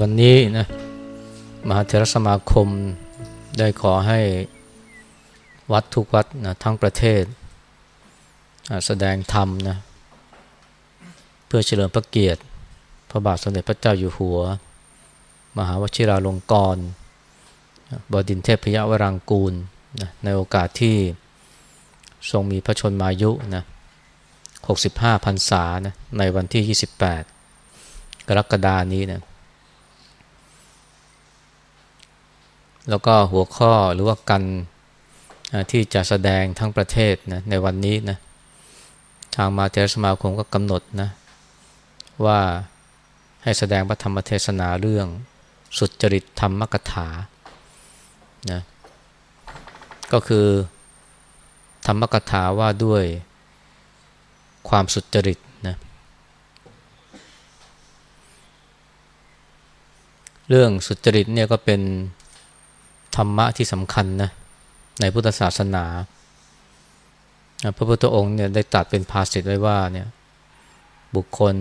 วันนี้นะมหาเถรสมาคมได้ขอให้วัดทุกวัดนะทั้งประเทศ แสดงธรรมนะเพื่อเฉลิมพระเกียรติ พระบาทสมเด็จพระเจ้าอยู่หัว มหาวชิราลงกรณ์บดินเทพพยวรังกูลนะในโอกาสที่ทรงมีพระชนมายุนะ65พรรษานะในวันที่ 28 กรกฎานี้นะ แล้วก็หัวข้อหรือว่ากันที่จะแสดงทั้งประเทศนะในวันนี้นะทางมาเทสมาคมก็กำหนดนะว่าให้แสดงพระธรรมเทศนาเรื่องสุจริตธรรมกถานะก็คือธรรมกถาว่าด้วยความสุจริตนะเรื่องสุจริตเนี่ยก็เป็น ธรรมะที่สำคัญนะในพุทธศาสนา พระพุทธองค์เนี่ยได้ตัดเป็นภาษิตไว้ว่าเนี่ยบุคคล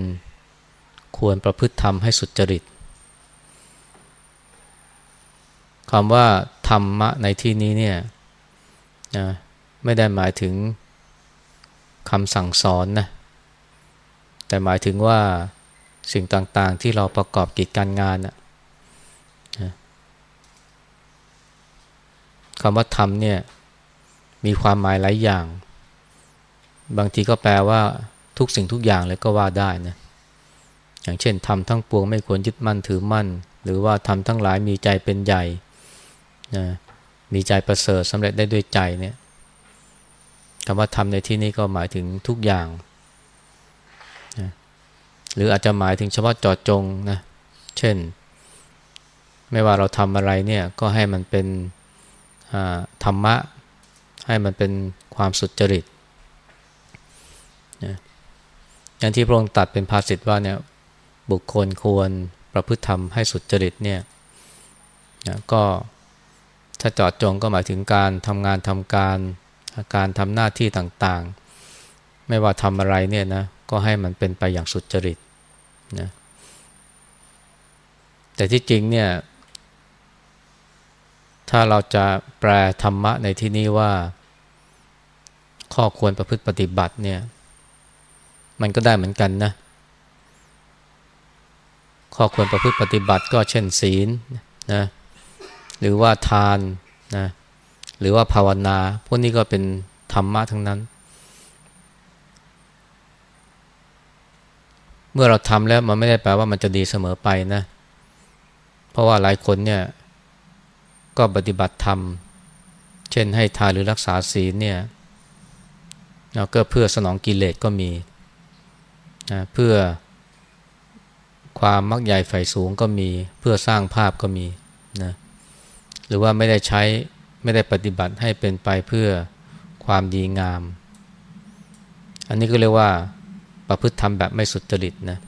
ควรประพฤติธรรมให้สุจริตคำว่าธรรมะในที่นี้เนี่ยนะไม่ได้หมายถึงคำสั่งสอนนะแต่หมายถึงว่าสิ่งต่างๆที่เราประกอบกิจการงานนะ คำว่าธรรมเนี่ยมีความหมายหลายอย่าง บางทีก็แปลว่าทุกสิ่งทุกอย่างเลยก็ว่าได้นะอย่างเช่นทำทั้งปวงไม่ควรยึดมั่นถือมั่น หรือว่าทำทั้งหลายมีใจเป็นใหญ่นะมีใจประเสริฐสำเร็จได้ด้วยใจเนี่ยคำว่าทำในที่นี้ก็หมายถึงทุกอย่างนะหรืออาจจะหมายถึงเฉพาะจอดจงนะเช่น ไม่ว่าเราทำอะไรเนี่ยก็ให้มันเป็น ธรรมะให้มันเป็นความสุจริตนะอย่างที่พระองค์ตัดเป็นภาษิตว่าเนี่ยบุคคลควรประพฤติธรรมให้สุจริตเนี่ยนะก็ถ้าจอดจงก็หมายถึงการทำงานทำการการทำหน้าที่ต่างๆ ไม่ว่าทำอะไรเนี่ยนะก็ให้มันเป็นไปอย่างสุจริตนะแต่ที่จริงเนี่ย ถ้าเราจะแปลธรรมะในที่นี้ว่า ข้อควรประพฤติปฏิบัติเนี่ย มันก็ได้เหมือนกันนะ ข้อควรประพฤติปฏิบัติก็เช่นศีลนะหรือว่าทานนะหรือว่าภาวนา พวกนี้ก็เป็นธรรมะทั้งนั้น เมื่อเราทำแล้วมันไม่ได้แปลว่ามันจะดีเสมอไปนะ เพราะว่าหลายคนเนี่ย ก็ปฏิบัติธรรม เช่นให้ทานหรือรักษาศีลเนี่ยเราก็เพื่อสนองกิเลสก็มีนะเพื่อความมักใหญ่ไฟสูงก็มีเพื่อสร้างภาพก็มีนะหรือว่าไม่ได้ใช้ไม่ได้ปฏิบัติให้เป็นไปเพื่อความดีงาม อันนี้ก็เรียกว่าประพฤติธรรมแบบไม่สุจริตนะ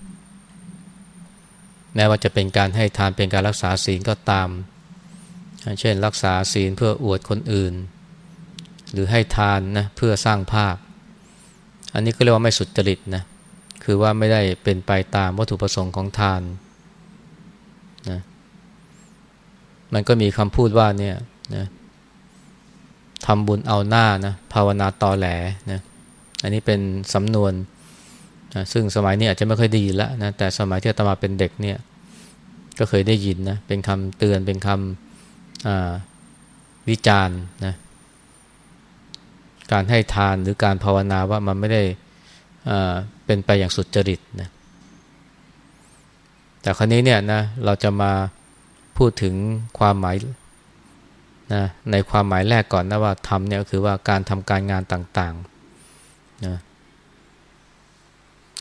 แม้ว่าจะเป็นการให้ทานเป็นการรักษาศีลก็ตาม เช่นรักษาศีลเพื่ออวดคนอื่น หรือให้ทานนะเพื่อสร้างภาพ อันนี้ก็เรียกว่าไม่สุจริตนะคือว่าไม่ได้เป็นไปตามวัตถุประสงค์ของทานนะมันก็มีคำพูดว่าเนี่ยนะทำบุญเอาหน้านะภาวนาตอแหลนะอันนี้เป็นสำนวนนะซึ่งสมัยนี้อาจจะไม่ค่อยดีแล้วนะแต่สมัยที่อาตมาเป็นเด็กเนี่ยก็เคยได้ยินนะเป็นคำเตือนเป็นคำ วิจารณ์นะการให้ทานหรือการภาวนาว่ามันไม่ได้เป็นไปอย่างสุดจริตนะแต่ครั้นี้เนี่ยนะเราจะมาพูดถึงความหมายนะในความหมายแรกก่อนนะว่าทำเนี่ยก็คือว่าการทำการงานต่างๆนะ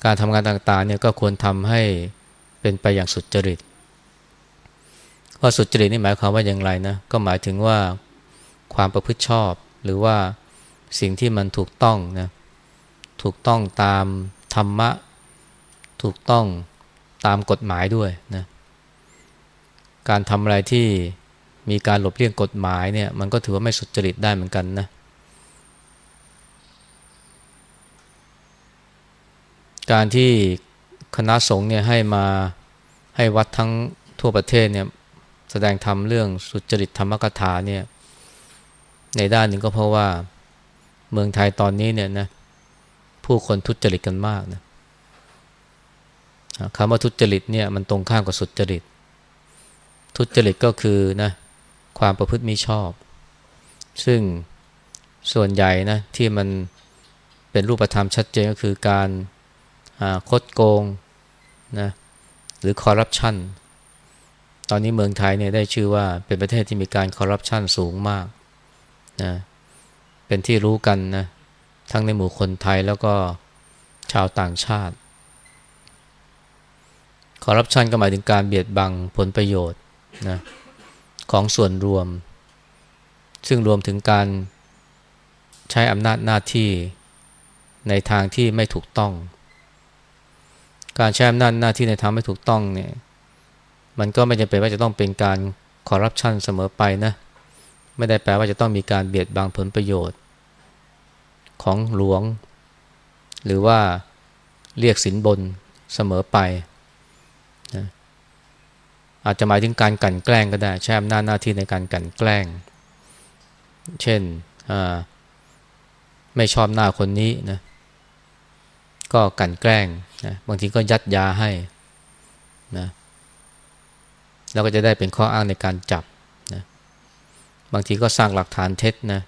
การทำงานต่างๆเนี่ยก็ควรทำให้เป็นไปอย่างสุดจริต ว่าสุจริตนี่หมายความว่าอย่างไรนะ ก็หมายถึงว่าความประพฤติชอบ หรือว่าสิ่งที่มันถูกต้องนะถูกต้องตามธรรมะ ถูกต้องตามกฎหมายด้วยนะการทำอะไรที่มีการหลบเลี่ยงกฎหมายเนี่ยมันก็ถือว่าไม่สุจริตได้เหมือนกันนะการที่คณะสงฆ์เนี่ยให้มาให้วัดทั้งทั่วประเทศเนี่ย ดงธรรมเรื่องสุจริตธรรมกถาเนี่ยในด้านหนึ่งก็เพราะว่าเมืองไทยตอนนี้เนี่ยนะผู้คนทุจริตกันมากนะคำว่าทุจริตเนี่ยมันตรงข้ามกับสุจริต ทุจริตก็คือนะความประพฤติมิชอบ ซึ่งส่วนใหญ่นะที่มันเป็นรูปธรรมชัดเจนก็คือการคดโกงนะหรือคอร์รัปชัน ตอนนี้เมืองไทยเนี่ยได้ชื่อว่าเป็นประเทศที่มีการคอร์รัปชันสูงมากนะเป็นที่รู้กันนะทั้งในหมู่คนไทยแล้วก็ชาวต่างชาติคอร์รัปชันก็หมายถึงการเบียดบังผลประโยชน์นะของส่วนรวม ซึ่งรวมถึงการใช้อำนาจหน้าที่ในทางที่ไม่ถูกต้อง การใช้อำนาจหน้าที่ในทางไม่ถูกต้องเนี่ย มันก็ไม่จำเป็นว่าจะต้องเป็นการคอร์รัปชันเสมอไปนะ ไม่ได้แปลว่าจะต้องมีการเบียดบังผลประโยชน์ ของหลวง หรือว่าเรียกสินบนเสมอไปนะอาจจะหมายถึงการกั่นแกล้งก็ได้ใช้อำนาจหน้าที่ในการกั่นแกล้ง เช่นไม่ชอบหน้าคนนี้นะก็กั่นแกล้งนะบางทีก็ยัดยาให้นะ แล้วก็จะได้เป็นข้ออ้างในการจับนะบางทีก็สร้างหลักฐานเท็จนะ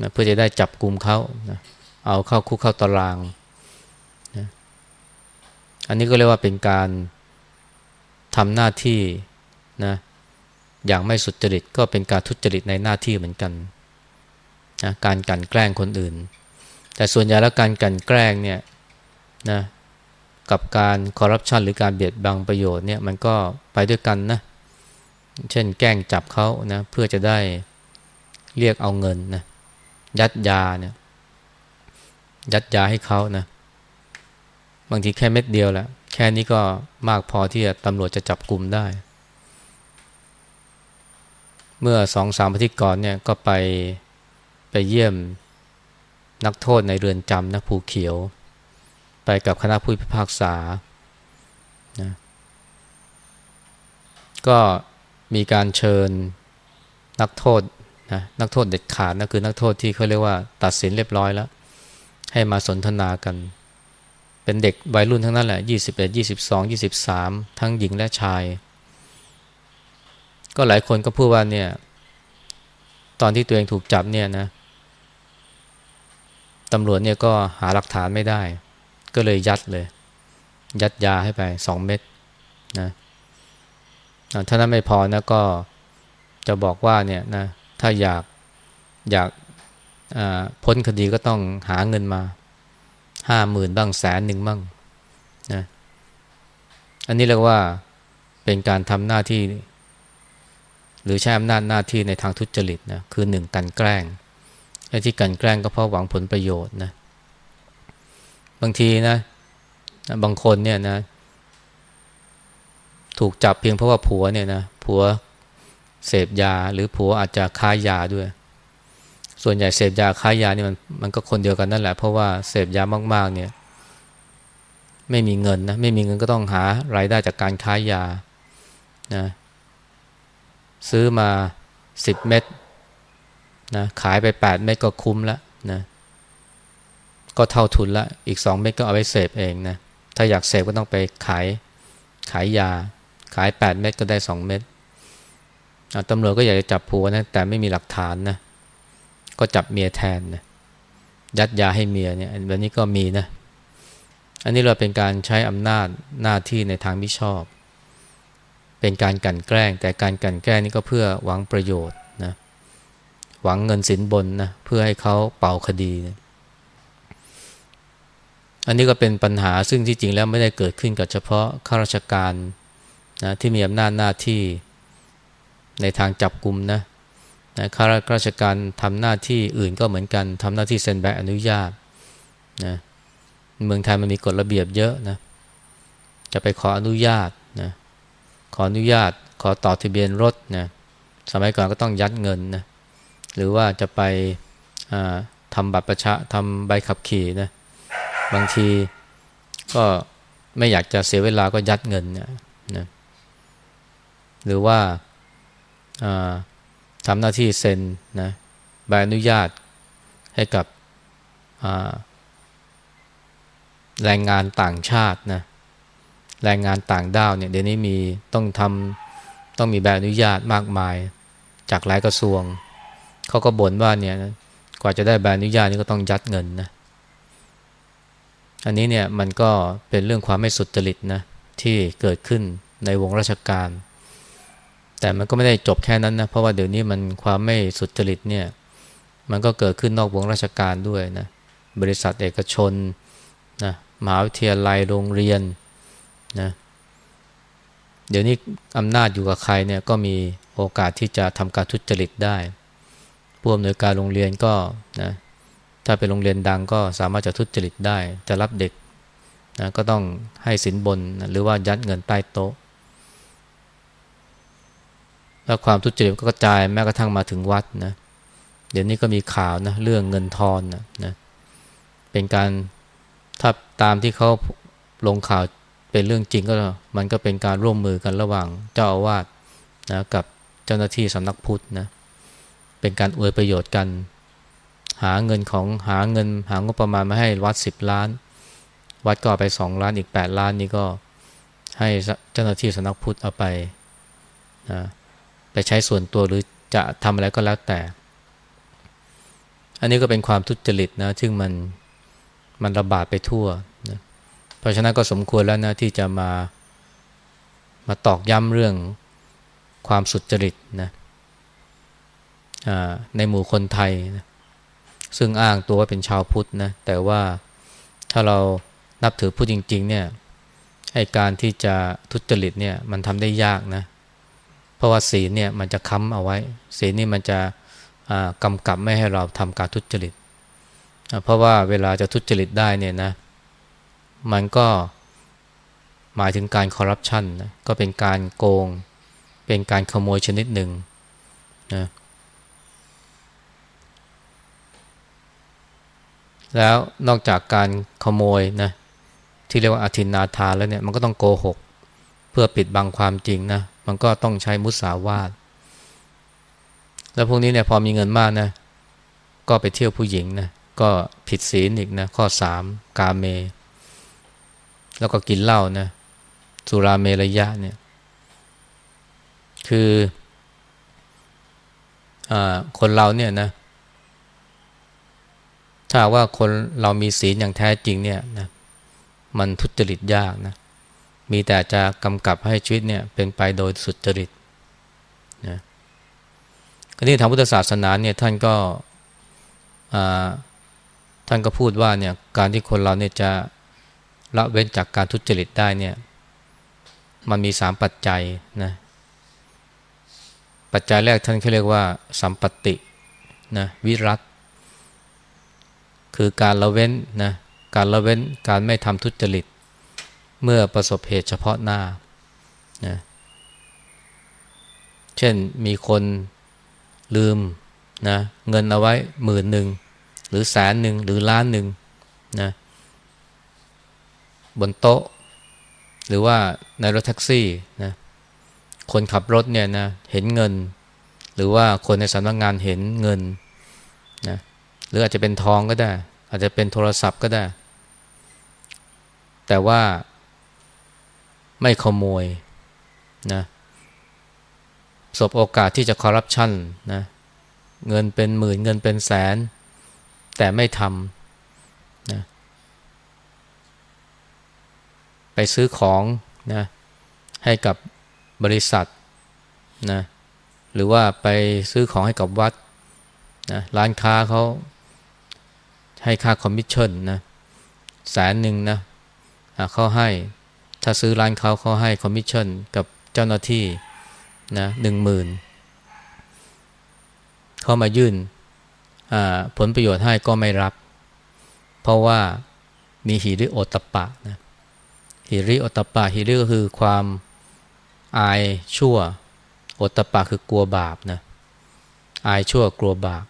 นะเพื่อจะได้จับกลุ่มเขานะเอาเข้าคุกเข้าตารางนะอันนี้ก็เรียกว่าเป็นการทำหน้าที่นะอย่างไม่สุจริตก็เป็นการทุจริตในหน้าที่เหมือนกันนะการกันแกล้งคนอื่น แต่ส่วนใหญ่แล้วการกันแกล้งเนี่ยนะ กับการคอร์รัปชันหรือการเบียดบังประโยชน์เนี่ยมันก็ไปด้วยกันนะ เช่นแกล้งจับเขานะเพื่อจะได้เรียกเอาเงินนะยัดยาเนี่ยยัดยาให้เขานะบางทีแค่เม็ดเดียวแหละแค่นี้ก็มากพอที่ตำรวจจะจับกลุ่มได้ เมื่อสองสามอาทิตย์ก่อนเนี่ยก็ไปไปเยี่ยมนักโทษในเรือนจำนะภูเขียว ไปกับคณะผู้พิพากษานะก็มีการเชิญนักโทษนะนักโทษเด็ดขาดนะคือนักโทษที่เขาเรียกว่าตัดสินเรียบร้อยแล้ว ให้มาสนทนากัน เป็นเด็กวัยรุ่นทั้งนั้นแหละ 21 22 23 ทั้งหญิงและชาย ก็หลายคนก็พูดว่าเนี่ยตอนที่ตัวเองถูกจับเนี่ยนะตำรวจเนี่ยก็หาหลักฐานไม่ได้ ก็เลยยัดเลย ยัดยาให้ไปสองเม็ดนะถ้านั้นไม่พอนะก็จะบอกว่าเนี่ยนะถ้าอยากอยากพ้นคดีก็ต้องหาเงินมาห้าหมื่นบ้างแสนหนึ่งบ้างนะอันนี้เรียกว่าเป็นการทำหน้าที่ หรือใช้อำนาจหน้าที่ในทางทุจริตนะคือหนึ่งกันแกล้งไอ้ที่กันแกล้งก็เพราะหวังผลประโยชน์นะ บางทีนะ บางคนเนี่ยนะ ถูกจับเพียงเพราะว่าผัวเนี่ยนะผัวเสพยา หรือผัวอาจจะค้ายาด้วย ส่วนใหญ่เสพยาค้ายานี่มันมันก็คนเดียวกันนั่นแหละ เพราะว่าเสพยามาก ๆ เนี่ย ไม่มีเงินนะไม่มีเงินก็ต้องหารายได้จากการค้ายานะซื้อมาสิบเม็ดนะขายไปแปดเม็ดก็คุ้มแล้วนะ ก็เท่าทุนละ อีกสองเม็ดก็เอาไปเสพเองนะ ถ้าอยากเสพก็ต้องไปขายขายยา ขายแปดเม็ดก็ได้สองเม็ดตำรวจก็อยากจะจับผัวนะ แต่ไม่มีหลักฐานนะ ก็จับเมียแทนนะ ยัดยาให้เมียเนี่ยแบบนี้ก็มีนะ อันนี้เราเป็นการใช้อำนาจหน้าที่ในทางมิชอบ เป็นการกันแกล้ง แต่การกันแกล้งนี่ก็เพื่อหวังประโยชน์นะ หวังเงินสินบนนะ เพื่อให้เขาเป่าคดีนะ อันนี้ก็เป็นปัญหาซึ่งที่จริงแล้วไม่ได้เกิดขึ้นกับเฉพาะข้าราชการนะที่มีอำนาจหน้าที่ในทางจับกลุ่มนะนะข้าราชการทำหน้าที่อื่นก็เหมือนกันทำหน้าที่เซ็นใบอนุญาตนะเมืองไทยมันมีกฎระเบียบเยอะนะจะไปขออนุญาตนะขออนุญาตขอต่อทะเบียนรถนะสมัยก่อนก็ต้องยัดเงินนะหรือว่าจะไปทำบัตรประชาทำใบขับขี่นะ บางทีก็ไม่อยากจะเสียเวลาก็ยัดเงินเนี่ยนะหรือว่าทำหน้าที่เซ็นนะใบอนุญาตให้กับแรงงานต่างชาตินะแรงงานต่างด้าวเนี่ยเดี๋ยวนี้มีต้องทำต้องมีใบอนุญาตมากมาย จากหลายกระทรวง เขาก็บ่นว่าเนี่ยกว่าจะได้ใบอนุญาตนี่ก็ต้องยัดเงินนะ อันนี้เนี่ยมันก็เป็นเรื่องความไม่สุจริตนะที่เกิดขึ้นในวงราชการ แต่มันก็ไม่ได้จบแค่นั้นนะเพราะว่าเดี๋ยวนี้มันความไม่สุจริตเนี่ยมันก็เกิดขึ้นนอกวงราชการด้วยนะบริษัทเอกชนนะมหาวิทยาลัยโรงเรียนนะเดี๋ยวนี้อำนาจอยู่กับใครเนี่ยก็มีโอกาสที่จะทำการทุจริตได้ผู้อำนวยการโรงเรียนก็นะ ถ้าเป็นโรงเรียนดังก็สามารถจะทุจริตได้ จะรับเด็กนะก็ต้องให้สินบนนะหรือว่ายัดเงินใต้โต๊ะ แล้วความทุจริตก็กระจายแม้กระทั่งมาถึงวัดนะเดี๋ยวนี้ก็มีข่าวนะเรื่องเงินทอนนะนะเป็นการถ้าตามที่เขาลงข่าวเป็นเรื่องจริงก็มันก็เป็นการร่วมมือกันระหว่างเจ้าอาวาสนะกับเจ้าหน้าที่สำนักพุทธนะเป็นการอวยประโยชน์กัน หาเงินของหาเงินหางบประมาณมาให้วัดสิบล้าน วัดก็ไปสองล้านอีกแปดล้านนี่ก็ให้เจ้าหน้าที่สนักพุทธเอาไปนะไปใช้ส่วนตัวหรือจะทำอะไรก็แล้วแต่ อันนี้ก็เป็นความทุจริตนะซึ่งมันมันระบาดไปทั่วนะเพราะฉะนั้นก็สมควรแล้วนะที่จะมามาตอกย้ำเรื่องความสุจริตนะในหมู่คนไทยนะ ซึ่งอ้างตัวว่าเป็นชาวพุทธนะแต่ว่าถ้าเรานับถือพุทธจริง ๆ เนี่ยไอการที่จะทุจริตเนี่ยมันทำได้ยากนะ เพราะว่าศีลเนี่ยมันจะค้ำเอาไว้ ศีลนี่มันจะกำกับไม่ให้เราทำการทุจริต เพราะว่าเวลาจะทุจริตได้เนี่ยนะ มันก็หมายถึงการคอร์รัปชันนะก็เป็นการโกง เป็นการขโมยชนิดหนึ่งนะ แล้วนอกจากการขโมยนะที่เรียกว่าอาทินนาทาแล้วเนี่ยมันก็ต้องโกหก เพื่อปิดบังความจริงนะมันก็ต้องใช้มุสาวาทแล้วพวกนี้เนี่ยพอมีเงินมากนะก็ไปเที่ยวผู้หญิงนะก็ผิดศีลอีกนะข้อสามกาเม แล้วก็กินเหล้านะสุราเมรยะเนี่ยคืออคนเราเนี่ยนะ ถ้าว่าคนเรามีศีลอย่างแท้จริงเนี่ยนะมันทุจริตยากนะมีแต่จะกำกับให้ชีวิตเนี่ยเป็นไปโดยสุจริตนะก็นี่ทางพุทธศาสนาเนี่ยท่านก็ท่านก็พูดว่าเนี่ยการที่คนเราเนี่ยจะละเว้นจากการทุจริตได้เนี่ยมันมีสามปัจจัยนะปัจจัยแรกท่านเขาเรียกว่า สัมปตินะวิรัต คือการละเว้นนะการละเว้นการไม่ทำทุจริต เมื่อประสบเหตุเฉพาะหน้านะเช่นมีคนลืมนะเงินเอาไว้หมื่นหนึ่งหรือแสนหนึ่งหรือล้านหนึ่งนะบนโต๊ะ หรือว่าในรถแท็กซี่นะคนขับรถเนี่ยนะเห็นเงิน หรือว่าคนในสำนักงงานเห็นเงินนะ หรืออาจจะเป็นทองก็ได้ อาจจะเป็นโทรศัพท์ก็ได้ แต่ว่าไม่ขโมยนะสบโอกาสที่จะคอร์รัปชันนะเงินเป็นหมื่นเงินเป็นแสน แต่ไม่ทำนะไปซื้อของนะให้กับบริษัทนะหรือว่าไปซื้อของให้กับวัดนะร้านค้าเขา ให้ค่าคอมมิชชั่นนะแสนหนึ่งนะเขาให้ถ้าซื้อร้านเขาเขาให้คอมมิชชั่นกับเจ้าหน้าที่นะหนึ่งหมื่นเขามายื่นผลประโยชน์ให้ก็ไม่รับ เพราะว่ามีหิริโอตปะนะหิริโอตปะหิริก็คือความอายชั่วโอตปะคือกลัวบาปนะอายชั่วกลัวบาป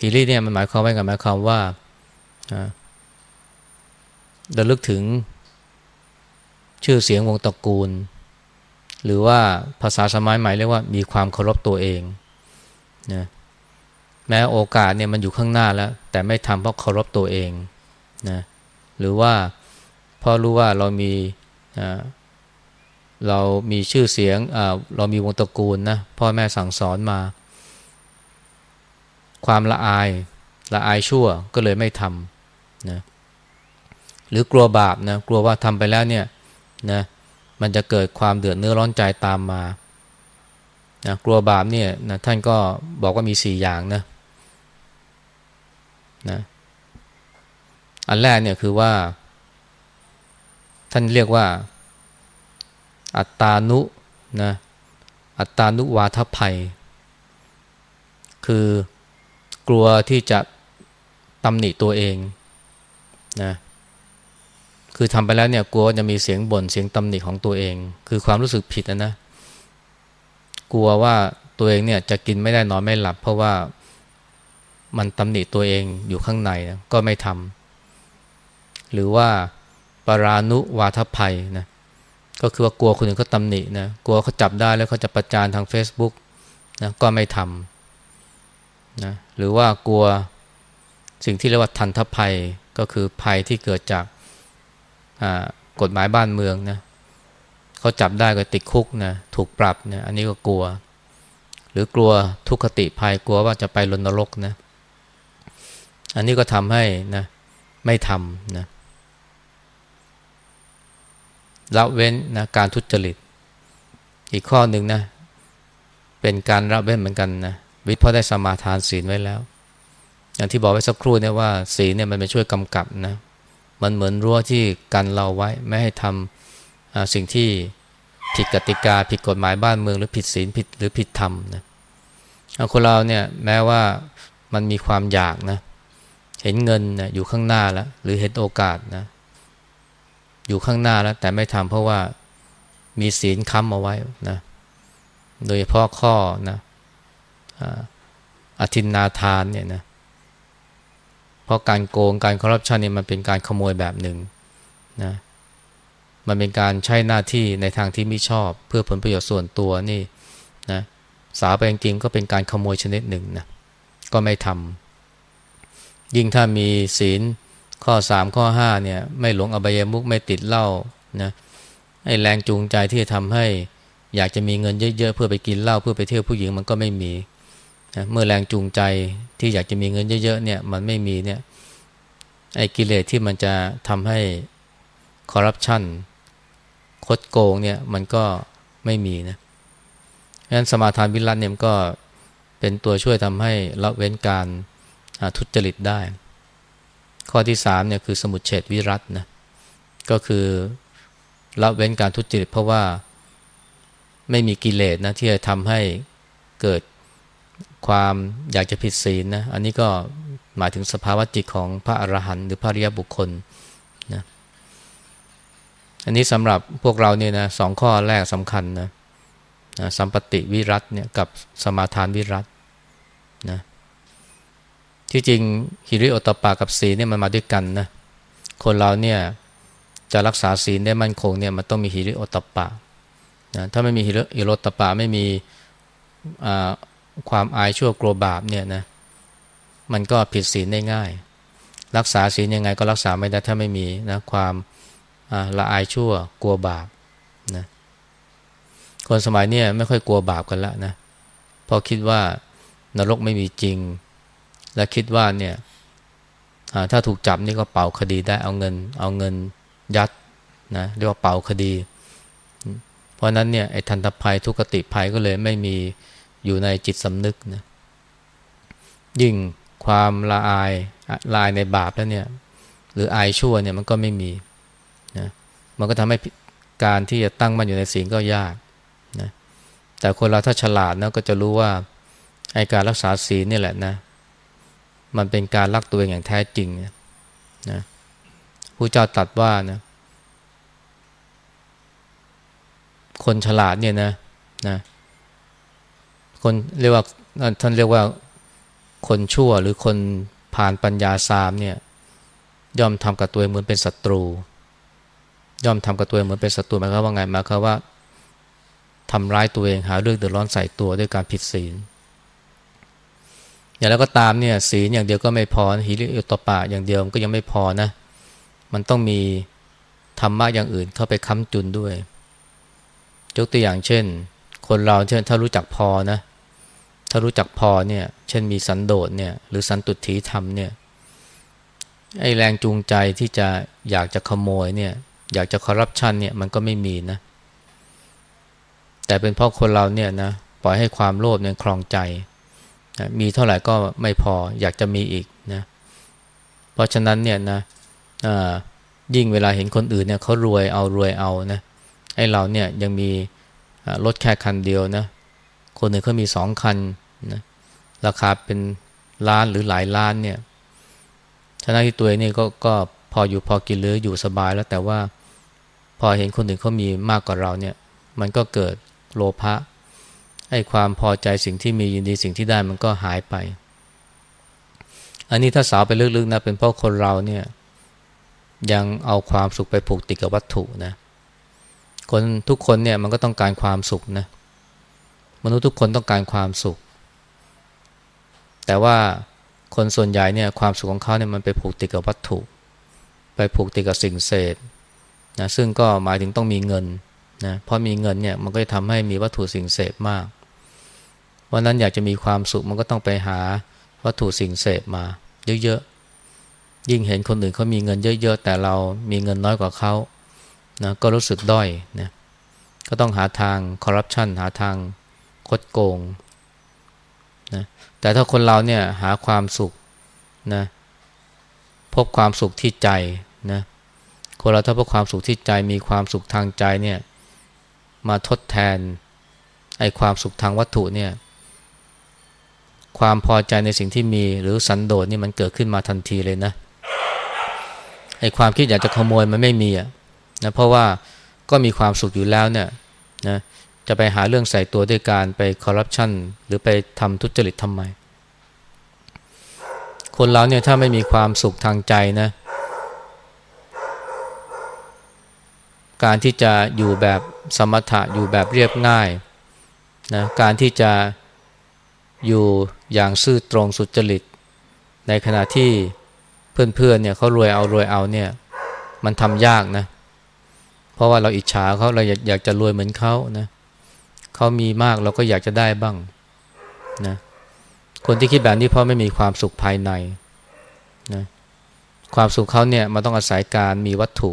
ฮิริเนี่ยมันหมายความว่าไงหมายความว่าระลึกถึงชื่อเสียงวงตระกูล หรือว่าภาษาสมัยใหม่เรียกว่ามีความเคารพตัวเองนะแม้โอกาสเนี่ยมันอยู่ข้างหน้าแล้ว แต่ไม่ทำเพราะเคารพตัวเองนะหรือว่าเพราะรู้ว่าเรามีเรามีชื่อเสียงเรามีวงตระกูลนะพ่อแม่สั่งสอนมา ความละอายละอายชั่วก็เลยไม่ทำนะหรือกลัวบาปนะกลัวว่าทำไปแล้วเนี่ยนะมันจะเกิดความเดือดเนื้อร้อนใจตามมานะกลัวบาปเนี่ยนะท่านก็บอกว่ามีสี่อย่างนะนะอันแรกเนี่ยคือว่า ท่านเรียกว่า อัตตานุนะอัตตานุวาทภัย คือ กลัวที่จะตำหนิตัวเองนะคือทำไปแล้วเนี่ยกลัวจะมีเสียงบน่นเสียงตำหนิของตัวเอง คือความรู้สึกผิดนะนะกลัวว่าตัวเองเนี่ยจะกินไม่ได้นอนไม่หลับ เพราะว่ามันตำหนิตัวเองอยู่ข้างในนะก็ไม่ทำหรือว่าปรานุวาทภัยนะก็คือว่ากลัวคนอื่นเขาตำหนินะกลัวเขาจับได้แล้วเขาจะประจานทาง Facebook นะก็ไม่ทำนะ หรือว่ากลัวสิ่งที่เรียกว่าทันทภัยก็คือภัยที่เกิดจากกฎหมายบ้านเมืองนะเขาจับได้ก็ติดคุกนะถูกปรับนะอันนี้ก็กลัว หรือกลัวทุกขติภัยกลัวว่าจะไปลนรกนะอันนี้ก็ทำให้นะไม่ทำนะละเว้นนะการทุจริต อีกข้อหนึ่งนะเป็นการละเว้นเหมือนกันนะ วิทย์พอได้สมาทานศีลไว้แล้ว อย่างที่บอกไว้สักครู่เนี่ยว่าศีลเนี่ยมันเป็นช่วยกำกับนะมันเหมือนรั้วที่กันเราไว้ ไม่ให้ทำสิ่งที่ผิดกติกา ผิดกฎหมายบ้านเมือง หรือผิดศีลผิดหรือผิดธรรมนะคนเราเนี่ยแม้ว่ามันมีความอยากนะเห็นเงินนะอยู่ข้างหน้าแล้วหรือเห็นโอกาสนะอยู่ข้างหน้าแล้ว แต่ไม่ทำเพราะว่ามีศีลค้ำเอาไว้นะโดยเฉพาะข้อนะ อธินนาทานเนี่ยนะเพราะการโกงการคอร์รัปชันเนี่ยมันเป็นการขโมยแบบหนึ่งนะมันเป็นการใช้หน้าที่ในทางที่ไม่ชอบ เพื่อผลประโยชน์ส่วนตัวนี่นะสาไปจริงก็เป็นการขโมยชนิดหนึ่งนะก็ไม่ทำยิ่งถ้ามีศีลข้อสามข้อห้าเนี่ยไม่หลงอบายมุกไม่ติดเหล้านะไอแรงจูงใจที่จะทำให้อยากจะมีเงินเยอะๆเพื่อไปกินเหล้าเพื่อไปเที่ยวผู้หญิงมันก็ไม่มี เมื่อแรงจูงใจที่อยากจะมีเงินเยอะๆเนี่ยมันไม่มีเนี่ยไอ้กิเลสที่มันจะทำให้คอร์รัปชันคดโกงเนี่ยมันก็ไม่มีนะงั้นสมาทานวิรัตเนี่ยก็เป็นตัวช่วยทำให้ละเว้นการทุจริตได้ ข้อที่สามเนี่ยคือสมุดเฉดวิรัตนะก็คือละเว้นการทุจริตเพราะว่าไม่มีกิเลสนะที่จะทำให้เกิด ความอยากจะผิดศีลนะอันนี้ก็หมายถึงสภาวะจิตของพระอรหันต์หรือพระริยบุคคลนะอันนี้สำหรับพวกเราเนี่ยนะสองข้อแรกสำคัญนะนะสัมปติวิรัตเนี่ยกับสมาทานวิรัตนะที่จริงฮิริโอตปากับศีลเนี่ยมันมาด้วยกันนะคนเราเนี่ยจะรักษาศีลได้มั่นคงเนี่ยมันต้องมีฮิริโอตปานะถ้าไม่มีฮิริโอตปาไม่มีอ่า ความอายชั่วกลัวบาปเนี่ยนะมันก็ผิดศีลได้ง่าย รักษาศีลยังไงก็รักษาไม่ได้ถ้าไม่มีนะความละอายชั่วกลัวบาปนะคนสมัยนี้ไม่ค่อยกลัวบาปกันละนะเพราะคิดว่านรกไม่มีจริง และคิดว่าเนี่ยถ้าถูกจับนี่ก็เป่าคดีได้เอาเงิน เอาเงินยัดนะเรียกว่าเป่าคดี เพราะนั้นเนี่ยไอ้ทันตภัยทุกติภัยก็เลยไม่มี อยู่ในจิตสำนึกนะยิ่งความละอายลายในบาปแล้วเนี่ยหรืออายชั่วเนี่ยมันก็ไม่มีนะมันก็ทำให้การที่จะตั้งมันอยู่ในศีลก็ยากนะแต่คนเราถ้าฉลาดนะก็จะรู้ว่าไอการรักษาศีลนี่แหละนะ มันเป็นการรักตัวเองอย่างแท้จริงนะนะผู้เจ้าตัดว่านะคนฉลาดเนี่ยนะนะ คนเรียกว่าท่านเรียกว่าคนชั่วหรือคนผ่านปัญญาสามเนี่ยย่อมทำกับตัวเองเหมือนเป็นศัตรู ย่อมทำกับตัวเองเหมือนเป็นศัตรูหมายความว่าไงหมายความว่าทำร้ายตัวเองหาเรื่องเดือดร้อนใส่ตัวด้วยการผิดศีลอย่างแล้วก็ตามเนี่ยศีลอย่างเดียวก็ไม่พอฮิริโอตปะอย่างเดียวก็ยังไม่พอนะ มันต้องมีธรรมะอย่างอื่นเข้าไปค้ำจุนด้วยยกตัวอย่างเช่น คนเราเช่นถ้ารู้จักพอนะ ถ้ารู้จักพอเนี่ย เช่นมีสันโดษเนี่ย หรือสันตุถีธรรมเนี่ย ไอแรงจูงใจที่จะอยากจะขโมยเนี่ย อยากจะคอร์รัปชันเนี่ยมันก็ไม่มีนะ แต่เป็นเพราะคนเราเนี่ยนะปล่อยให้ความโลภเนี่ยคลองใจนะมีเท่าไหร่ก็ไม่พออยากจะมีอีกนะ เพราะฉะนั้นเนี่ยนะยิ่งเวลาเห็นคนอื่นเนี่ยเขารวยเอารวยเอานะไอ้เราเนี่ยยังมี รถแค่คันเดียวนะ คนอื่นเขามีสองคันนะราคาเป็นล้านหรือหลายล้านเนี่ยฉะนั้นที่ตัวเองนี่ก็ก็พออยู่พอกินหรืออยู่สบายแล้วแต่ว่าพอเห็นคนอื่นเขามีมากกว่าเราเนี่ย มันก็เกิดโลภะไอ้ความพอใจสิ่งที่มียินดีสิ่งที่ได้มันก็หายไป อันนี้ถ้าสาวไปลึกๆนะเป็นเพราะคนเราเนี่ยยังเอาความสุขไปผูกติดกับวัตถุนะ คนทุกคนเนี่ยมันก็ต้องการความสุขนะมนุษย์ทุกคนต้องการความสุข แต่ว่าคนส่วนใหญ่เนี่ยความสุขของเขาเนี่ยมันไปผูกติดกับวัตถุ ไปผูกติดกับสิ่งเสพนะซึ่งก็หมายถึงต้องมีเงินนะเพราะมีเงินเนี่ยมันก็จะทำให้มีวัตถุสิ่งเสพมากวันนั้นอยากจะมีความสุขมันก็ต้องไปหาวัตถุสิ่งเสพมา เยอะๆยิ่งเห็นคนอื่นเขามีเงินเยอะ ๆ แต่เรามีเงินน้อยกว่าเขา นะก็รู้สึกด้อยนะก็ต้องหาทางคอร์รัปชันหาทางคดโกงนะแต่ถ้าคนเราเนี่ยหาความสุขนะพบความสุขที่ใจนะคนเราถ้าพบความสุขที่ใจมีความสุขทางใจเนี่ยมาทดแทนไอ้ความสุขทางวัตถุเนี่ยความพอใจในสิ่งที่มีหรือสันโดษนี่มันเกิดขึ้นมาทันทีเลยนะไอ้ความคิดอยากจะขโมยมันไม่มีอะ นะเพราะว่าก็มีความสุขอยู่แล้วเนี่ยนะจะไปหาเรื่องใส่ตัวด้วยการไปคอร์รัปชันหรือไปทำทุจริตทำไม คนเราเนี่ยถ้าไม่มีความสุขทางใจนะการที่จะอยู่แบบสมถะอยู่แบบเรียบง่ายนะการที่จะอยู่อย่างซื่อตรงสุจริต ในขณะที่เพื่อนๆเนี่ยเขารวยเอารวยเอาเนี่ยมันทำยากนะเพราะว่าเราอิจฉาเขาเราอยากอยากจะรวยเหมือนเขานะเขามีมากเราก็อยากจะได้บ้างนะคนที่คิดแบบนี้เพราะไม่มีความสุขภายในนะความสุขเขาเนี่ยมันต้องอาศัยการมีวัตถุ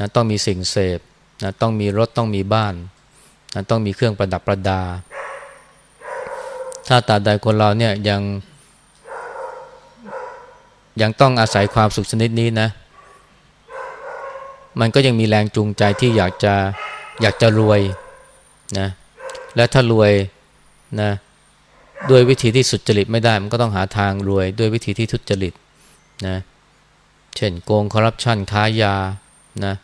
นะต้องมีสิ่งเสพนะต้องมีรถต้องมีบ้านนะต้องมีเครื่องประดับประดา ถ้าตาใดคนเราเนี่ยยัง ยังต้องอาศัยความสุขชนิดนี้นะ มันก็ยังมีแรงจูงใจที่อยากจะอยากจะรวยนะและถ้ารวยนะด้วยวิธีที่สุจริตไม่ได้ มันก็ต้องหาทางรวยด้วยวิธีที่ทุจริตนะเช่นโกงคอร์รัปชันค้ายานะ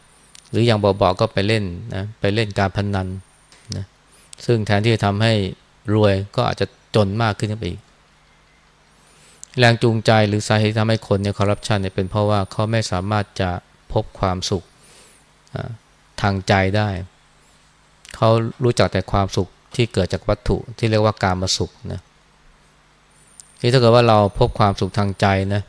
หรืออย่างเบอกๆก็ไปเล่นนะไปเล่นการพนนันนะซึ่งแทนที่จะทำให้รวยก็อาจจะจนมากขึ้นไปอีก แรงจูงใจหรือสาเหตุทำให้คนเนี่ยคอร์รัปชันเนี่ยเป็นเพราะว่าเขาไม่สามารถจะพบความสุข ทางใจได้ เขารู้จักแต่ความสุขที่เกิดจากวัตถุที่เรียกว่าการมาสุขนะที่ถ้าเกิดว่าเราพบความสุขทางใจนะ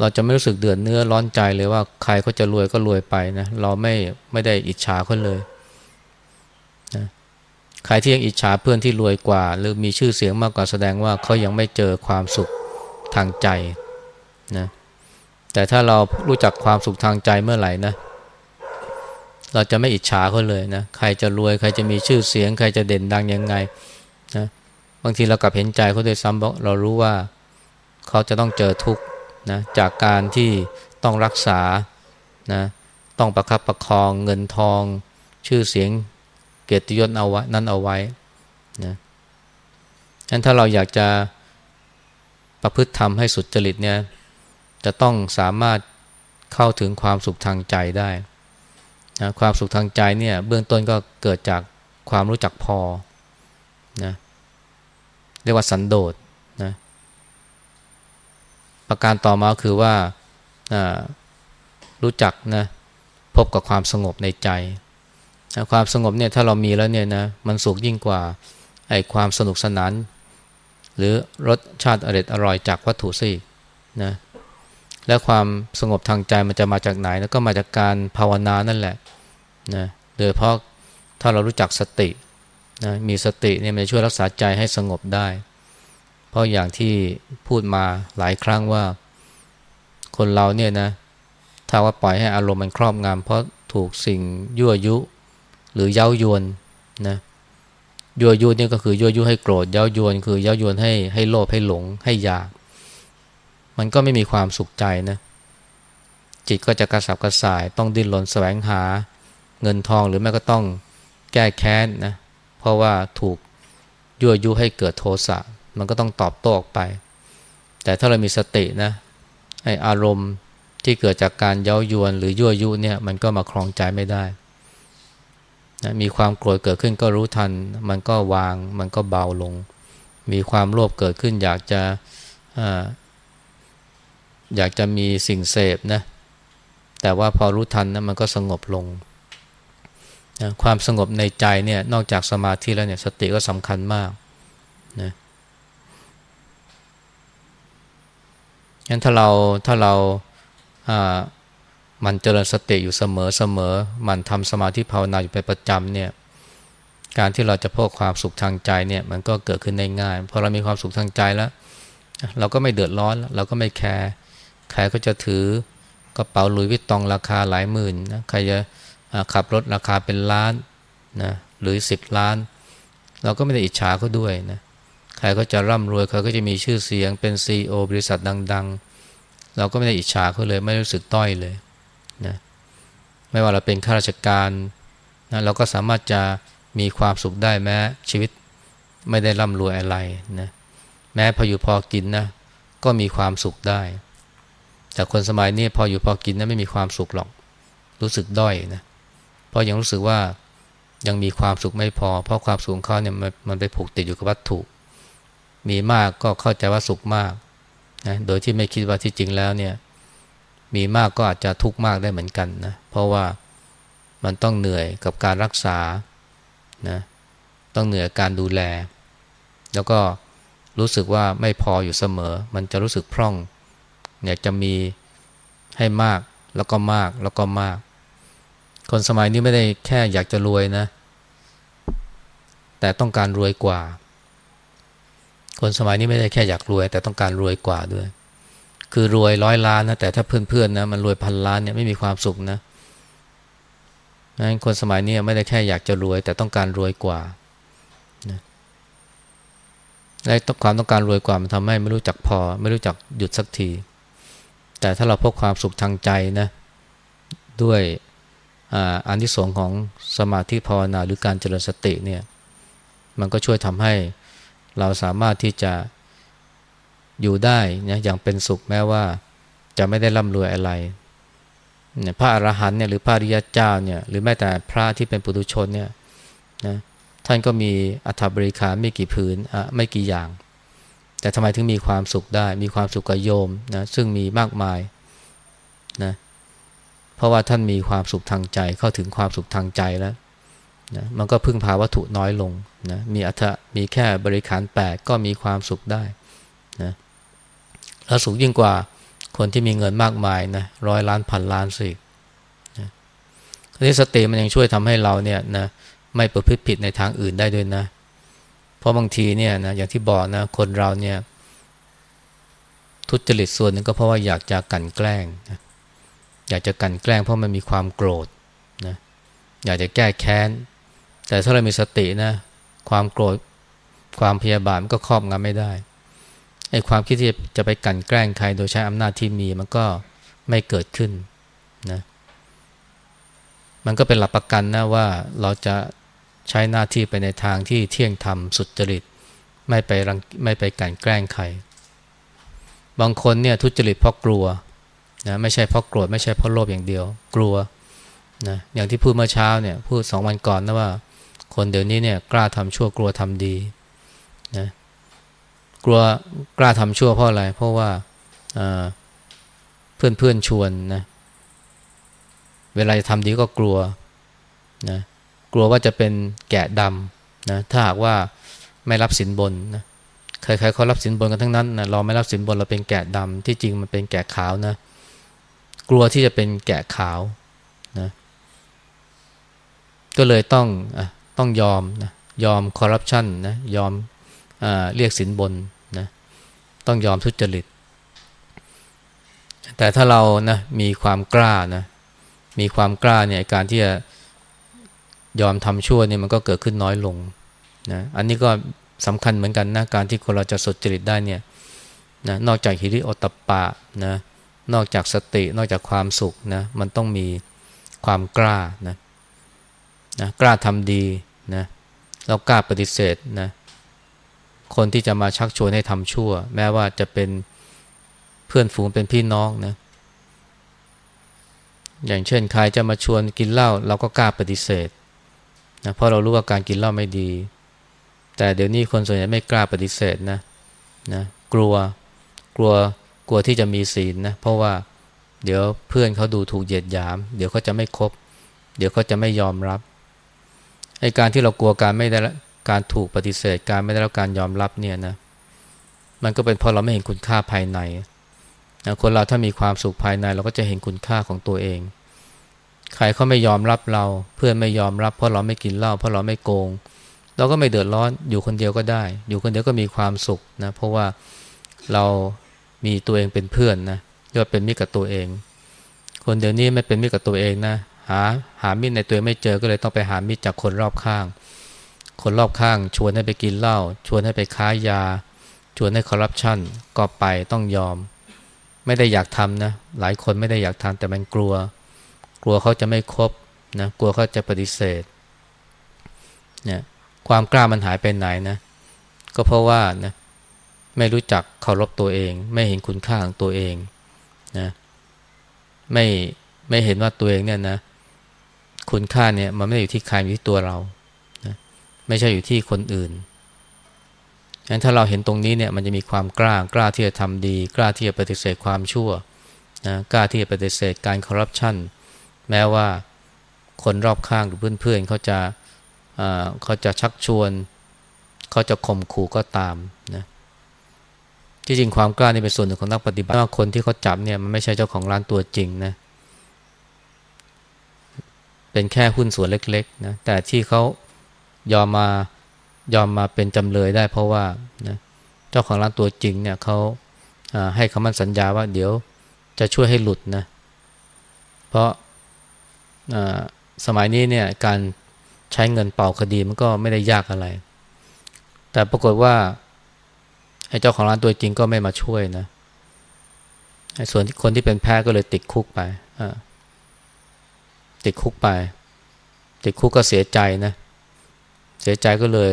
เราจะไม่รู้สึกเดือดเนื้อร้อนใจเลยว่าใครเขาจะรวยก็รวยไปนะเราไม่ไม่ได้อิจฉาคนเลยนะใครที่ยังอิจฉาเพื่อนที่รวยกว่า หรือมีชื่อเสียงมากกว่าแสดงว่าเขายังไม่เจอความสุขทางใจนะแต่ถ้าเรารู้จักความสุขทางใจเมื่อไหร่นะ เราจะไม่อิจฉาเขาเลยนะใครจะรวยใครจะมีชื่อเสียง ใครจะเด่นดังยังไงนะบางทีเรากลับเห็นใจเขาด้วยซ้ำเพราะเรารู้ว่าเขาจะต้องเจอทุกข์นะจากการที่ต้องรักษานะต้องประคับประคองเงินทอง ชื่อเสียงเกียรติยศเอาไว้นั่นเอาไว้นะฉะนั้นถ้าเราอยากจะประพฤติธรรมให้สุดจริตเนี่ยจะต้องสามารถเข้าถึงความสุขทางใจได้ นะความสุขทางใจเนี่ยเบื้องต้นก็เกิดจากความรู้จักพอนะเรียกว่าสันโดษนะประการต่อมาคือว่ารู้จักนะพบกับความสงบในใจความสงบเนี่ยถ้าเรามีแล้วเนี่ยนะมันสุขยิ่งกว่าไอความสนุกสนาน หรือรสชาติอร่อยอร่อยจากวัตถุสินะ และความสงบทางใจมันจะมาจากไหน แล้วก็มาจากการภาวนานั่นแหละนะโดยเพราะถ้าเรารู้จักสตินะมีสติเนี่ยมันช่วยรักษาใจให้สงบได้ เพราะอย่างที่พูดมาหลายครั้งว่า คนเราเนี่ยนะถ้าว่าปล่อยให้อารมณ์มันครอบงำเพราะถูกสิ่งยั่วยุ หรือเย้ายวนนะยั่วยุนี่ก็คือยั่วยุให้โกรธเย้ายวนคือเย้ายวนให้ให้โลภให้หลงให้อยาก มันก็ไม่มีความสุขใจนะจิตก็จะกระสับกระส่ายต้องดิ้นรนแสวงหาเงินทองหรือแม้ก็ต้องแก้แค้นนะเพราะว่าถูกยั่วยุให้เกิดโทสะมันก็ต้องตอบโต้ออกไป แต่ถ้าเรามีสตินะไออารมณ์ที่เกิดจากการเย้ายวนหรือยั่วยุเนี่ยมันก็มาคลองใจไม่ได้นะมีความโกรธเกิดขึ้นก็รู้ทัน มันก็วางมันก็เบาลง มีความโลภเกิดขึ้นอยากจะ อยากจะมีสิ่งเสพนะแต่ว่าพอรู้ทันนะมันก็สงบลงนะความสงบในใจเนี่ยนอกจากสมาธิแล้วเนี่ยสติก็สำคัญมากนะงั้นถ้าเราถ้าเรามันเจริญสติอยู่เสมอเสมอมันทำสมาธิภาวนาอยู่เป็นประจำเนี่ยการที่เราจะพบความสุขทางใจเนี่ยมันก็เกิดขึ้นได้ง่ายพอเรามีความสุขทางใจแล้ว เราก็ไม่เดือดร้อน เราก็ไม่แคร์ ใครก็จะถือกระเป๋าหลุยวิตตองราคาหลายหมื่นนะใครจะขับรถราคาเป็นล้านนะหรือสิบล้าน เราก็ไม่ได้อิจฉาเขาด้วยนะใครก็จะร่ำรวยเขาก็จะมีชื่อเสียงเป็นซีอบริษัทดัง ๆ เราก็ไม่ได้อิจฉาเขาเลยไม่รู้สึกต้อยเลยนะไม่ว่าเราเป็นข้าราชการนะเราก็สามารถจะมีความสุขได้แม้ชีวิตไม่ได้ร่ำรวยอะไรนะแม้พออยู่พอกินนะก็มีความสุขได้ แต่คนสมัยนี้พออยู่พอกินนะไม่มีความสุขหรอก รู้สึกด้อยนะเพราะยังรู้สึกว่ายังมีความสุขไม่พอ เพราะความสุขของเขาเนี่ยมันมันไปผูกติดอยู่กับวัตถุ มีมากก็เข้าใจว่าสุขมากนะโดยที่ไม่คิดว่าที่จริงแล้วเนี่ย มีมากก็อาจจะทุกข์มากได้เหมือนกันนะเพราะว่ามันต้องเหนื่อยกับการรักษานะต้องเหนื่อยการดูแล แล้วก็รู้สึกว่าไม่พออยู่เสมอ มันจะรู้สึกพร่อง เนี่ยจะมีให้มากแล้วก็มากแล้วก็มาก คนสมัยนี้ไม่ได้แค่อยากจะรวยนะ แต่ต้องการรวยกว่า คนสมัยนี้ไม่ได้แค่อยากรวย แต่ต้องการรวยกว่าด้วย คือรวยร้อยล้านนะแต่ถ้าเพื่อนๆนะมันรวยพันล้านเนี่ยไม่มีความสุขนะนั้นคนสมัยนี้ไม่ได้แค่อยากจะรวย แต่ต้องการรวยกว่านะและความต้องการรวยกว่ามันทำให้ไม่รู้จักพอ ไม่รู้จักหยุดสักที แต่ถ้าเราพบความสุขทางใจนะด้วยอันที่สงของสมาธิภาวนาหรือการเจริญสติเนี่ยมันก็ช่วยทำให้เราสามารถที่จะอยู่ได้นะอย่างเป็นสุขแม้ว่าจะไม่ได้ร่ำรวยอะไรเนี่ยพระอรหันต์เนี่ยหรือพระริยเจ้าเนี่ยหรือแม้แต่พระที่เป็นปุถุชนเนี่ยนะท่านก็มีอัฐบริขารไม่กี่ผืนอะไม่กี่อย่าง แต่ทำไมถึงมีความสุขได้ มีความสุขกับโยมนะซึ่งมีมากมายนะเพราะว่าท่านมีความสุขทางใจเข้าถึงความสุขทางใจแล้วนะมันก็พึ่งพาวัตถุน้อยลงนะมีอัฐมีแค่บริขารแปดก็มีความสุขได้นะแล้วสูงยิ่งกว่าคนที่มีเงินมากมายนะร้อยล้านพันล้านสินะที่สติมันยังช่วยทำให้เราเนี่ยนะไม่ประพฤติผิดในทางอื่นได้ด้วยนะเพราะบางทีเนี่ยนะอย่างที่บอกนะคนเราเนี่ย ทุจริตส่วนหนึ่งก็เพราะว่าอยากจะกันแกล้งนะอยากจะกันแกล้งเพราะมันมีความโกรธนะอยากจะแก้แค้น แต่ถ้าเรามีสตินะ ความโกรธความพยาบาทมันก็ครอบงำไม่ได้ไอ้ความคิดที่จะไปกันแกล้งใครโดยใช้อำนาจที่มีมันก็ไม่เกิดขึ้นนะมันก็เป็นหลักประกันนะว่าเราจะ ใช้หน้าที่ไปในทางที่เที่ยงธรรมสุจริต ไม่ไปรังไม่ไปกันแกล้งใคร บางคนเนี่ยทุจริตเพราะกลัวนะไม่ใช่เพราะโกรธไม่ใช่เพราะโลภอย่างเดียว กลัวนะอย่างที่พูดเมื่อเช้าเนี่ยพูดสองวันก่อนนะว่า คนเดี๋ยวนี้เนี่ยกล้าทำชั่วกลัวทำดีนะกลัวกล้าทำชั่วเพราะอะไรเพราะว่าเพื่อนเพื่อนชวนนะเวลาจะทำดีก็กลัวนะ กลัวว่าจะเป็นแกะดำนะถ้าหากว่าไม่รับสินบนนะใครๆเขารับสินบนกันทั้งนั้นนะเราไม่รับสินบนเราเป็นแกะดำที่จริงมันเป็นแกะขาวนะ กลัวที่จะเป็นแกะขาวนะก็เลยต้องอต้องยอมนะยอมคอร์รัปชันนะยอมอเรียกสินบนนะต้องยอมทุจริต แต่ถ้าเรานะมีความกล้านะมีความกล้าเนี่ยการที่จะ ยอมทำชั่วเนี่ยมันก็เกิดขึ้นน้อยลงนะอันนี้ก็สำคัญเหมือนกันนะการที่คนเราจะสุจริตได้เนี่ยนะนอกจากฮิริโอตปะนะนอกจากสตินอกจากความสุขนะมันต้องมีความกล้านะนะกล้าทำดีนะแล้วกล้าปฏิเสธนะคนที่จะมาชักชวนให้ทำชั่ว แม้ว่าจะเป็นเพื่อนฝูงเป็นพี่น้องนะอย่างเช่นใครจะมาชวนกินเหล้าเราก็กล้าปฏิเสธ นะเพราะเรารู้ว่าการกินเหล้าไม่ดี แต่เดี๋ยวนี้คนส่วนใหญ่ไม่กล้าปฏิเสธนะนะกลัวกลัวกลัวที่จะมีศีลนะเพราะว่าเดี๋ยวเพื่อนเขาดูถูกเหยียดหยาม เดี๋ยวเขาจะไม่คบ เดี๋ยวเขาจะไม่ยอมรับไอการที่เรากลัวการไม่ได้การถูกปฏิเสธการไม่ได้รับการยอมรับเนี่ยนะมันก็เป็นเพราะเราไม่เห็นคุณค่าภายในนะคนเราถ้ามีความสุขภายในเราก็จะเห็นคุณค่าของตัวเอง ใครเขาไม่ยอมรับเรา เพื่อนไม่ยอมรับ เพราะเราไม่กินเหล้าเพราะเราไม่โกง เราก็ไม่เดือดร้อนอยู่คนเดียวก็ได้ อยู่คนเดียวก็มีความสุขนะเพราะว่าเรามีตัวเองเป็นเพื่อนนะเรียกว่าเป็นมิตรกับตัวเอง คนเดี๋ยวนี้ไม่เป็นมิตรกับตัวเองนะหาหามิตรในตัวไม่เจอก็เลยต้องไปหามิตรจากคนรอบข้าง คนรอบข้าง ชวนให้ไปกินเหล้าชวนให้ไปค้ายา ชวนให้คอร์รัปชันก็ไปต้องยอม ไม่ได้อยากทำนะหลายคนไม่ได้อยากทำแต่มันกลัว กลัวเขาจะไม่ครบนะกลัวเขาจะปฏิเสธเนี่ยความกล้ามันหายไปไหนนะก็เพราะว่านะไม่รู้จักเคารพตัวเอง ไม่เห็นคุณค่าของตัวเองนะไม่ไม่เห็นว่าตัวเองเนี่ยนะคุณค่าเนี่ยมันไม่ได้อยู่ที่ใครอยู่ที่ตัวเรานะไม่ใช่อยู่ที่คนอื่นงั้นถ้าเราเห็นตรงนี้เนี่ยมันจะมีความกล้ากล้าที่จะทำดี กล้าที่จะปฏิเสธความชั่วนะกล้าที่จะปฏิเสธการคอร์รัปชัน แม้ว่าคนรอบข้างหรือเพื่อนๆเขาจะเขาจะชักชวน เขาจะข่มขู่ก็ตามนะที่จริงความกล้านี่เป็นส่วนหนึ่งของนักปฏิบัติว่าคนที่เขาจับเนี่ยมันไม่ใช่เจ้าของร้านตัวจริงนะเป็นแค่หุ้นส่วนเล็กๆนะแต่ที่เขายอมมายอมมาเป็นจำเลยได้เพราะว่านะเจ้าของร้านตัวจริงเนี่ยเขาให้คำมั่นสัญญาว่าเดี๋ยวจะช่วยให้หลุดนะเพราะ สมัยนี้เนี่ยการใช้เงินเป่าคดีมันก็ไม่ได้ยากอะไร แต่ปรากฏว่าไอ้เจ้าของร้านตัวจริงก็ไม่มาช่วยนะไอ้ส่วนคนที่เป็นแพ้ก็เลยติดคุกไปติดคุกไป ติดคุกก็เสียใจนะ เสียใจก็เลย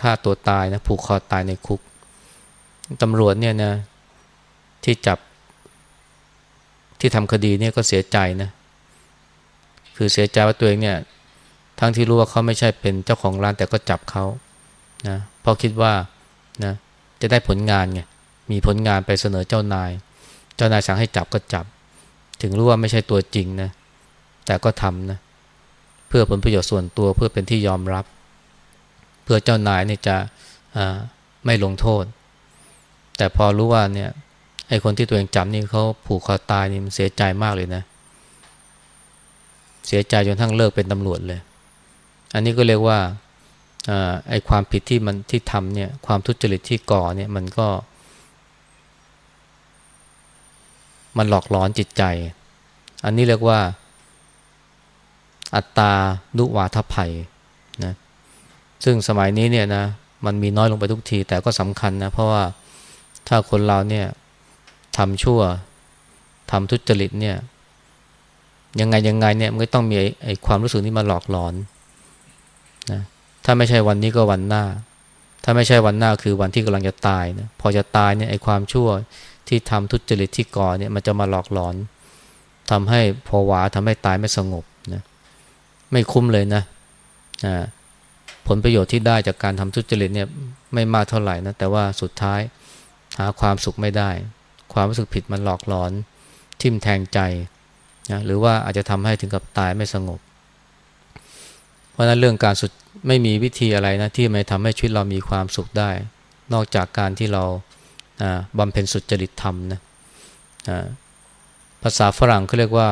ฆ่าตัวตายนะผูกคอตายในคุกตำรวจเนี่ยนะที่จับที่ทำคดีเนี่ยก็เสียใจนะ คือเสียใจว่าตัวเองเนี่ยทั้งที่รู้ว่าเขาไม่ใช่เป็นเจ้าของร้านแต่ก็จับเขานะเพราะคิดว่านะจะได้ผลงานไงมีผลงานไปเสนอเจ้านาย เจ้านายสั่งให้จับก็จับ ถึงรู้ว่าไม่ใช่ตัวจริงนะแต่ก็ทำนะเพื่อผลประโยชน์ส่วนตัวเพื่อเป็นที่ยอมรับ เพื่อเจ้านายเนี่ยจะไม่ลงโทษ แต่พอรู้ว่าเนี่ยไอ้คนที่ตัวเองจับนี่เขาผูกคอตายนี่มันเสียใจมากเลยนะ เสียใจจนทั้งเลิกเป็นตำรวจเลย อันนี้ก็เรียกว่าไอความผิดที่มันที่ทำเนี่ยความทุจริตที่ก่อเนี่ยมันก็ มันหลอกหลอนจิตใจ อันนี้เรียกว่า อัตตานุวาทภัยนะซึ่งสมัยนี้เนี่ยนะมันมีน้อยลงไปทุกที แต่ก็สำคัญนะ เพราะว่าถ้าคนเราเนี่ยทำชั่วทำทุจริตเนี่ย ยังไงยังไงเนี่ยมันก็ต้องมีไอ้ความรู้สึกนี้มาหลอกหลอนนะถ้าไม่ใช่วันนี้ก็วันหน้า ถ้าไม่ใช่วันหน้าคือวันที่กำลังจะตายนะพอจะตายเนี่ยไอ้ความชั่วที่ทำทุจริตที่ก่อเนี่ยมันจะมาหลอกหลอนทำให้พอวาทำให้ตายไม่สงบนะไม่คุ้มเลยนะนะผลประโยชน์ที่ได้จากการทำทุจริตเนี่ยไม่มากเท่าไหร่นะแต่ว่าสุดท้ายหาความสุขไม่ได้ ความรู้สึกผิดมันหลอกหลอน ทิ่มแทงใจ นะหรือว่าอาจจะทำให้ถึงกับตายไม่สงบ เพราะนั้นเรื่องการสุดไม่มีวิธีอะไรนะที่ไม่ทำให้ชีวิตเรามีความสุขได้ นอกจากการที่เราบำเพ็ญสุจริตธรรมนะภาษาฝรั่งเขาเรียกว่า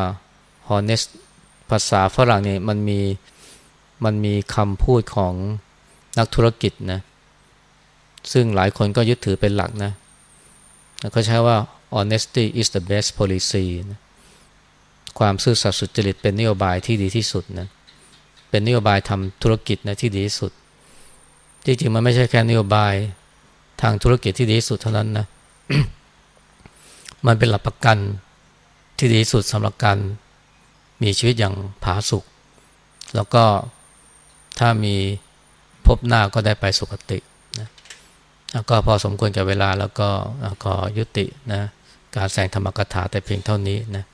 honest ภาษาฝรั่งเนี่ยมันมีมันมีคำพูดของนักธุรกิจนะซึ่งหลายคนก็ยึดถือเป็นหลักนะเขาใช้ว่า honesty is the best policy นะ ความซื่อสัตย์สุจริตเป็นนโยบายที่ดีที่สุดนะเป็นนโยบายทำธุรกิจนะที่ดีที่สุดจริงๆมันไม่ใช่แค่นโยบายทางธุรกิจที่ดีที่สุดเท่านั้นนะมันเป็นหลักประกันที่ดีที่สุดสำหรับการมีชีวิตอย่างผาสุกแล้วก็ถ้ามีพบหน้าก็ได้ไปสุคตินะก็พอสมควรกับเวลาแล้วก็ก็ยุตินะการแสงธรรมกถาแต่เพียงเท่านี้นะ